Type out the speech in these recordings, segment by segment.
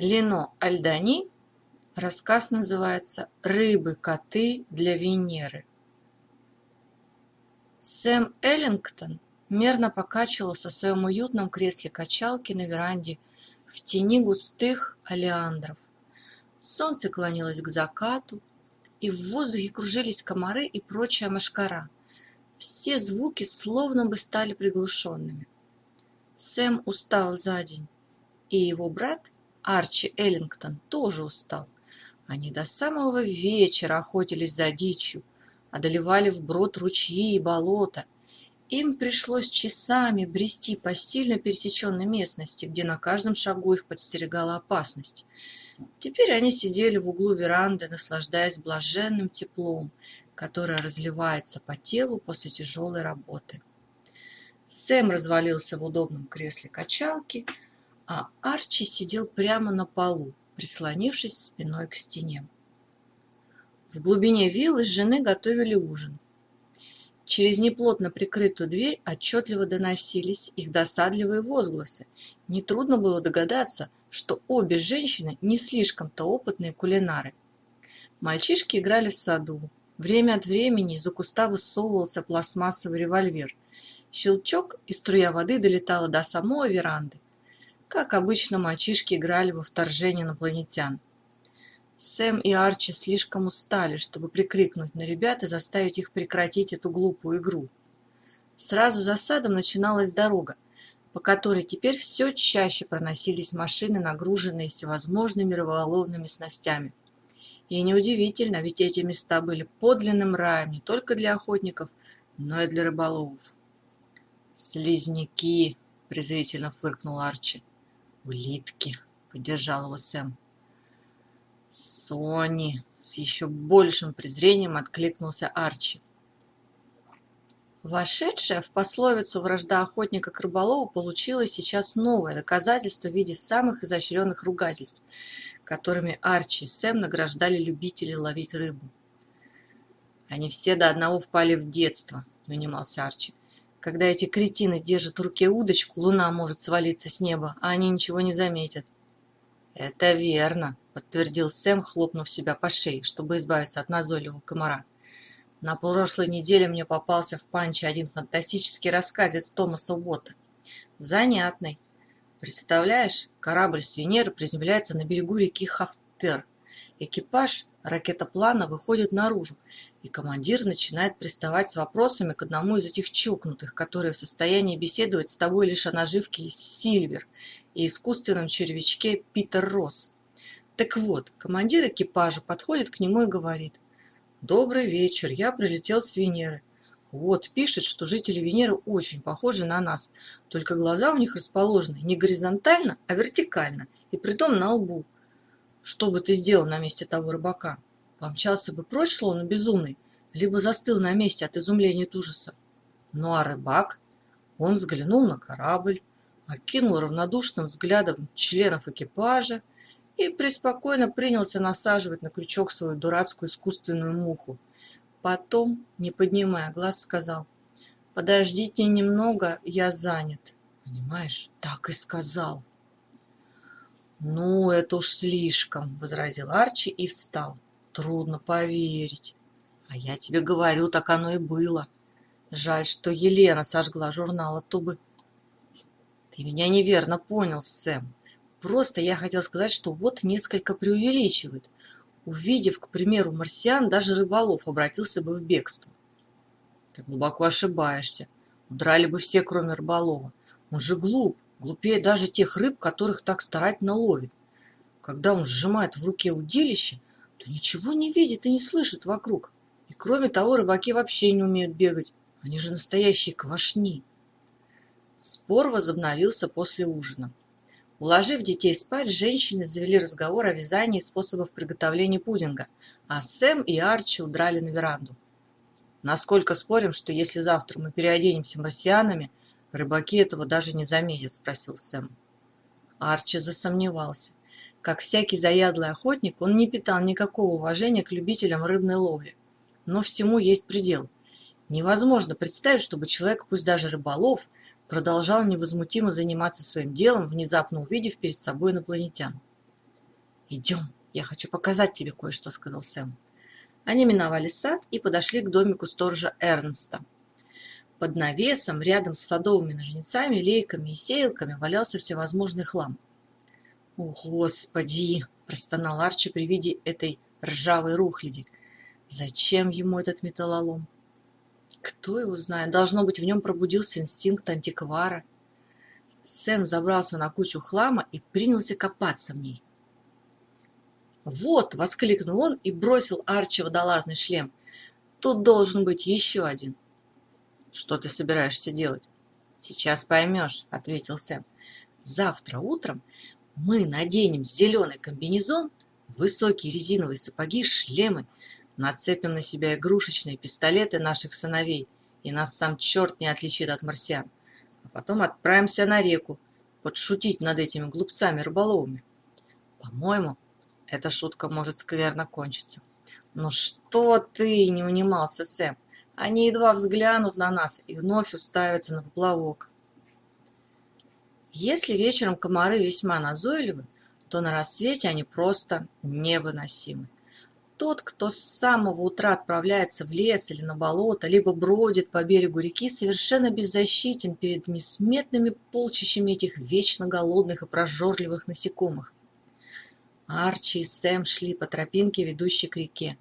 Лено Альдани. Рассказ называется «Рыбы-коты для Венеры». Сэм Эллингтон мерно покачивался в своем уютном кресле качалки на веранде в тени густых олеандров. Солнце клонилось к закату, и в воздухе кружились комары и прочая мошкара. Все звуки словно бы стали приглушенными. Сэм устал за день, и его брат Арчи Эллингтон тоже устал. Они до самого вечера охотились за дичью, одолевали вброд ручьи и болота. Им пришлось часами брести по сильно пересеченной местности, где на каждом шагу их подстерегала опасность. Теперь они сидели в углу веранды, наслаждаясь блаженным теплом, которое разливается по телу после тяжелой работы. Сэм развалился в удобном кресле качалки, а Арчи сидел прямо на полу, прислонившись спиной к стене. В глубине виллы жены готовили ужин. Через неплотно прикрытую дверь отчетливо доносились их досадливые возгласы. Нетрудно было догадаться, что обе женщины не слишком-то опытные кулинары. Мальчишки играли в саду. Время от времени из-за куста высовывался пластмассовый револьвер. Щелчок и струя воды долетала до самой веранды. Как обычно, мальчишки играли во вторжение инопланетян. Сэм и Арчи слишком устали, чтобы прикрикнуть на ребят и заставить их прекратить эту глупую игру. Сразу за садом начиналась дорога, по которой теперь все чаще проносились машины, нагруженные всевозможными рыболовными снастями. И неудивительно, ведь эти места были подлинным раем не только для охотников, но и для рыболовов. «Слизняки!» – презрительно фыркнул Арчи. «Улитки!» — поддержал его Сэм. «Сони!» — с еще большим презрением откликнулся Арчи. Вошедшая в пословицу вражда охотника к рыболову получила сейчас новое доказательство в виде самых изощренных ругательств, которыми Арчи и Сэм награждали любителей ловить рыбу. «Они все до одного впали в детство», — не унимался. Когда эти кретины держат в руке удочку, луна может свалиться с неба, а они ничего не заметят. «Это верно», — подтвердил Сэм, хлопнув себя по шее, чтобы избавиться от назойливого комара. «На прошлой неделе мне попался в панче один фантастический рассказец Томаса Уотта. Занятный. Представляешь, корабль с Венеры приземляется на берегу реки Хафтер. Экипаж ракетоплана выходит наружу, и командир начинает приставать с вопросами к одному из этих чокнутых, которые в состоянии беседовать с тобой лишь о наживке из Сильвер и искусственном червячке Питер Росс. Так вот, командир экипажа подходит к нему и говорит, «Добрый вечер, я прилетел с Венеры. Вот, пишет, что жители Венеры очень похожи на нас, только глаза у них расположены не горизонтально, а вертикально, и притом на лбу. Что бы ты сделал на месте того рыбака? Помчался бы прочь, словно безумный, либо застыл на месте от изумления и ужаса. Ну а рыбак? Он взглянул на корабль, окинул равнодушным взглядом членов экипажа и преспокойно принялся насаживать на крючок свою дурацкую искусственную муху. Потом, не поднимая глаз, сказал, «Подождите немного, я занят». Понимаешь, так и сказал. «Ну, это уж слишком», — возразил Арчи и встал. «Трудно поверить. А я тебе говорю, так оно и было. Жаль, что Елена сожгла журнал, а то бы...» «Ты меня неверно понял, Сэм. Просто я хотел сказать, что вот несколько преувеличивает. Увидев, к примеру, марсиан, даже рыболов обратился бы в бегство». «Ты глубоко ошибаешься. Удрали бы все, кроме рыболова. Он же глуп глупее даже тех рыб, которых так старательно ловит. Когда он сжимает в руке удилище, то ничего не видит и не слышит вокруг. И кроме того, рыбаки вообще не умеют бегать. Они же настоящие квашни. Спор возобновился после ужина. Уложив детей спать, женщины завели разговор о вязании и способах приготовления пудинга, а Сэм и Арчи удрали на веранду. Насколько спорим, что если завтра мы переоденемся марсианами, «Рыбаки этого даже не заметят», — спросил Сэм. Арчи засомневался. Как всякий заядлый охотник, он не питал никакого уважения к любителям рыбной ловли. Но всему есть предел. Невозможно представить, чтобы человек, пусть даже рыболов, продолжал невозмутимо заниматься своим делом, внезапно увидев перед собой инопланетян. «Идем, я хочу показать тебе кое-что», — сказал Сэм. Они миновали сад и подошли к домику сторожа Эрнста. Под навесом, рядом с садовыми ножницами, лейками и сеялками валялся всевозможный хлам. «О, Господи!» – простонал Арчи при виде этой ржавой рухляди. «Зачем ему этот металлолом?» Кто его знает, должно быть, в нем пробудился инстинкт антиквара. Сэм забрался на кучу хлама и принялся копаться в ней. «Вот!» – воскликнул он и бросил Арчи водолазный шлем. «Тут должен быть еще один». «Что ты собираешься делать?» «Сейчас поймешь», – ответил Сэм. «Завтра утром мы наденем зеленый комбинезон, высокие резиновые сапоги, шлемы, нацепим на себя игрушечные пистолеты наших сыновей, и нас сам черт не отличит от марсиан. А потом отправимся на реку, подшутить над этими глупцами-рыболовами. По-моему, эта шутка может скверно кончиться. «Ну что ты?» – не унимался Сэм. Они едва взглянут на нас и вновь уставятся на поплавок. Если вечером комары весьма назойливы, то на рассвете они просто невыносимы. Тот, кто с самого утра отправляется в лес или на болото, либо бродит по берегу реки, совершенно беззащитен перед несметными полчищами этих вечно голодных и прожорливых насекомых. Арчи и Сэм шли по тропинке, ведущей к реке.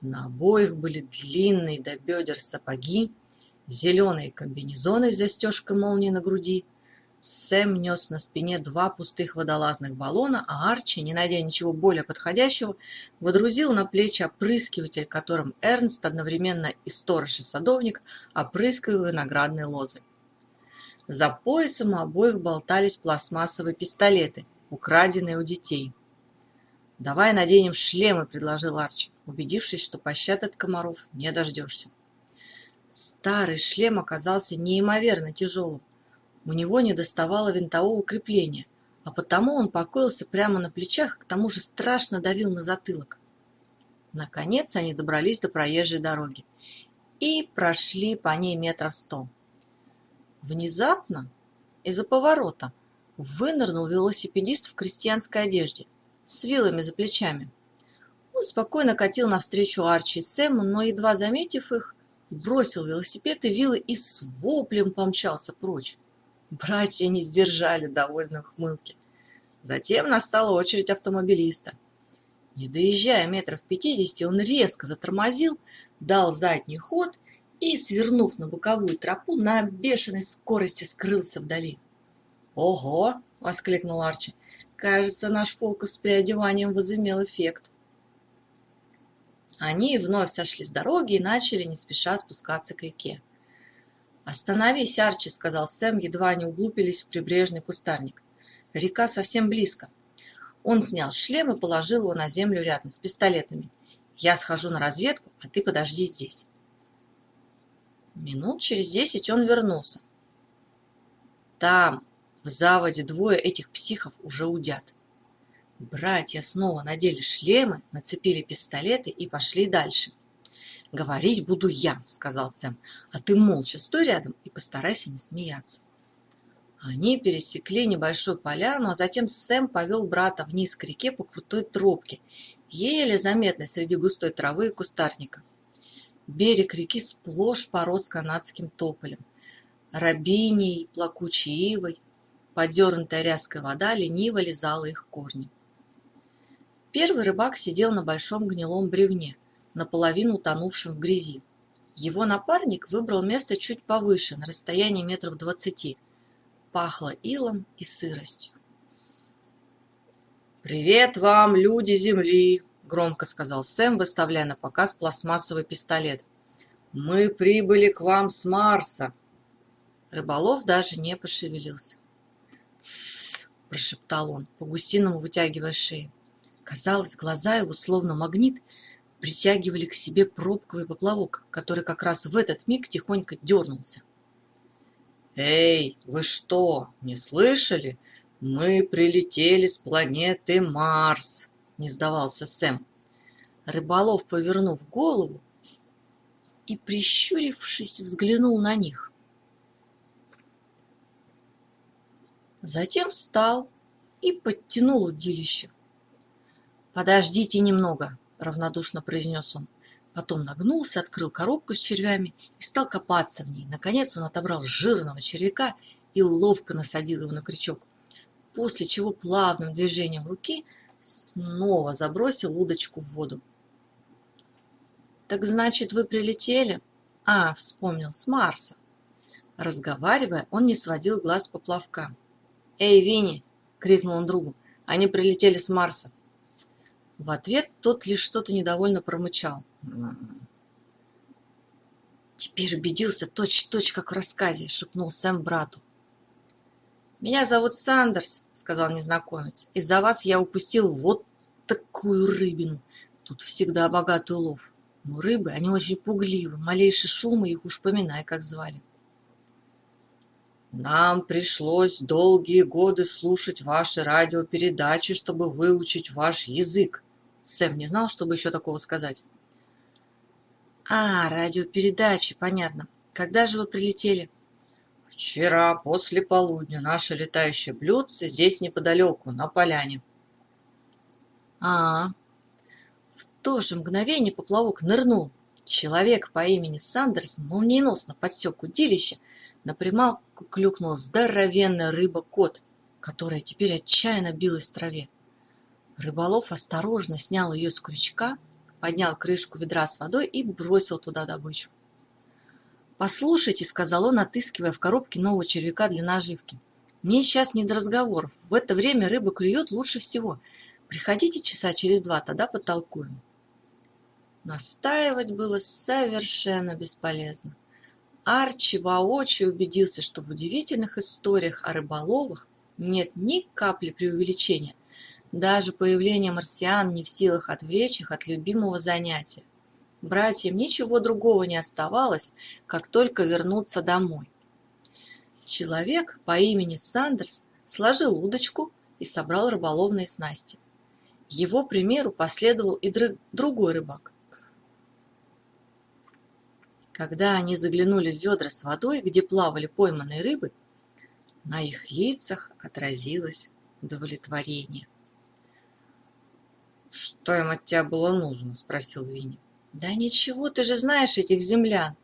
На обоих были длинные до бедер сапоги, зеленые комбинезоны с застежкой молнии на груди. Сэм нес на спине два пустых водолазных баллона, а Арчи, не найдя ничего более подходящего, водрузил на плечи опрыскиватель, которым Эрнст, одновременно и сторож и садовник, опрыскивал виноградные лозы. За поясом у обоих болтались пластмассовые пистолеты, украденные у детей. «Давай наденем шлемы», — предложил Арчи, убедившись, что пощад от комаров не дождешься. Старый шлем оказался неимоверно тяжелым. У него не доставало винтового крепления, а потому он покоился прямо на плечах и к тому же страшно давил на затылок. Наконец они добрались до проезжей дороги и прошли по ней метров сто. Внезапно из-за поворота вынырнул велосипедист в крестьянской одежде – с вилами за плечами. Он спокойно катил навстречу Арчи и Сэму, но, едва заметив их, бросил велосипед и вилы и с воплем помчался прочь. Братья не сдержали довольно хмылки. Затем настала очередь автомобилиста. Не доезжая метров пятидесяти, он резко затормозил, дал задний ход и, свернув на боковую тропу, на бешеной скорости скрылся вдали. «Ого!» — воскликнул Арчи. Кажется, наш фокус с переодеванием возымел эффект. Они вновь сошли с дороги и начали не спеша спускаться к реке. «Остановись, Арчи», — сказал Сэм, едва они углубились в прибрежный кустарник. «Река совсем близко». Он снял шлем и положил его на землю рядом с пистолетами. «Я схожу на разведку, а ты подожди здесь». Минут через десять он вернулся. «Там, в заводе двое этих психов уже удят. Братья снова надели шлемы, нацепили пистолеты и пошли дальше. «Говорить буду я», — сказал Сэм, «а ты молча стой рядом и постарайся не смеяться». Они пересекли небольшую поляну, а затем Сэм повел брата вниз к реке по крутой тропке, еле заметной среди густой травы и кустарника. Берег реки сплошь порос канадским тополем, рабиней, плакучей ивой, Подернутая ряской вода лениво лизала их корни. Первый рыбак сидел на большом гнилом бревне, наполовину утонувшем в грязи. Его напарник выбрал место чуть повыше, на расстоянии метров двадцати. Пахло илом и сыростью. «Привет вам, люди Земли!» — громко сказал Сэм, выставляя на показ пластмассовый пистолет. «Мы прибыли к вам с Марса!» Рыболов даже не пошевелился. «Тссс!» – прошептал он, по-гусиному вытягивая шею. Казалось, глаза его, словно магнит, притягивали к себе пробковый поплавок, который как раз в этот миг тихонько дернулся. «Эй, вы что, не слышали? Мы прилетели с планеты Марс!» – не сдавался Сэм. Рыболов, повернув голову и, прищурившись, взглянул на них. Затем встал и подтянул удилище. подождите немного равнодушно произнес он. Потом нагнулся открыл коробку с червями и стал копаться в ней. Наконец он отобрал жирного червяка и ловко насадил его на крючок после чего плавным движением руки снова забросил удочку в воду. Так значит вы прилетели? А вспомнил с марса разговаривая он не сводил глаз поплавка. Эй винни крикнул он другу. Они прилетели с марса в ответ тот лишь что-то недовольно промычал. Теперь убедился точь-точь как в рассказе шепнул сэм брату. Меня зовут сандерс сказал незнакомец. Из-за вас я упустил вот такую рыбину. Тут всегда богатый улов. Но рыбы они очень пугливы. Малейший шум их уж поминай как звали нам пришлось долгие годы слушать ваши радиопередачи чтобы выучить ваш язык сэм не знал чтобы еще такого сказать. А радиопередачи понятно. Когда же вы прилетели? Вчера после полудня. Наше летающее блюдце здесь неподалеку на поляне а, в то же мгновение поплавок нырнул. Человек по имени сандерс молниеносно подсек удилище на прималку клюкнула здоровенная рыба-кот которая теперь отчаянно билась в траве рыболов осторожно снял ее с крючка поднял крышку ведра с водой и бросил туда добычу. Послушайте сказал он отыскивая в коробке нового червяка для наживки мне сейчас не до разговоров. В это время рыба клюет лучше всего. Приходите часа через два тогда потолкуем настаивать было совершенно бесполезно. Арчи воочию убедился что в удивительных историях о рыболовах нет ни капли преувеличения даже появление марсиан не в силах отвлечь их от любимого занятия Братьям ничего другого не оставалось, как только вернуться домой. Человек по имени Сандерс сложил удочку и собрал рыболовные снасти. Его примеру последовал и другой рыбак. Когда они заглянули в ведра с водой, где плавали пойманные рыбы, на их лицах отразилось удовлетворение. «Что им от тебя было нужно?» – спросил Винни. Да ничего, ты же знаешь этих землян.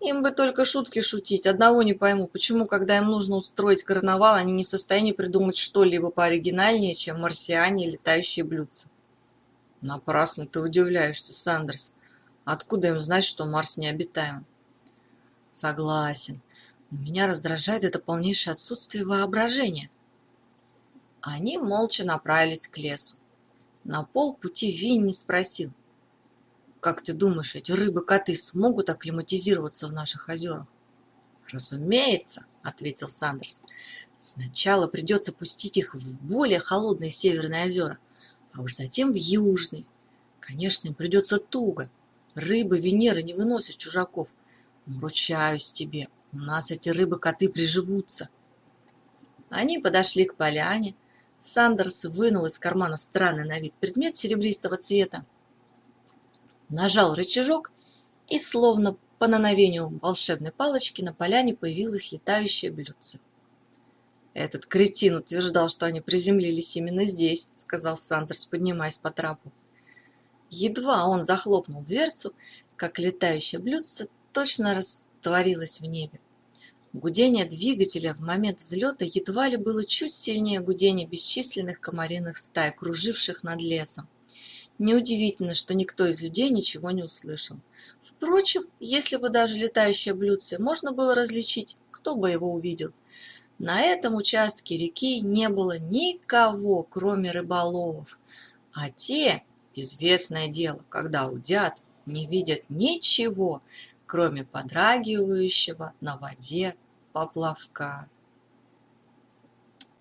Им бы только шутки шутить. Одного не пойму, почему, когда им нужно устроить карнавал, они не в состоянии придумать что-либо пооригинальнее, чем марсиане и летающие блюдца. Напрасно ты удивляешься, Сандерс. Откуда им знать, что Марс необитаем? Согласен. Но меня раздражает это полнейшее отсутствие воображения. Они молча направились к лесу. На полпути Винни спросил – как ты думаешь, эти рыбы-коты смогут акклиматизироваться в наших озерах? Разумеется, ответил Сандерс. Сначала придется пустить их в более холодные северные озера, а уж затем в южные. Конечно, им придется туго. Рыбы Венеры не выносят чужаков. Но ручаюсь тебе, у нас эти рыбы-коты приживутся. Они подошли к поляне. Сандерс вынул из кармана странный на вид предмет серебристого цвета нажал рычажок, и словно по нановению волшебной палочки на поляне появилось летающее блюдце. «Этот кретин утверждал, что они приземлились именно здесь», — сказал Сандерс, поднимаясь по трапу. Едва он захлопнул дверцу, как летающее блюдце точно растворилось в небе. Гудение двигателя в момент взлета едва ли было чуть сильнее гудения бесчисленных комариных стай, круживших над лесом. Неудивительно, что никто из людей ничего не услышал. Впрочем, если бы даже летающее блюдце можно было различить, кто бы его увидел? На этом участке реки не было никого, кроме рыболовов. А те, известное дело, когда удят, не видят ничего, кроме подрагивающего на воде поплавка.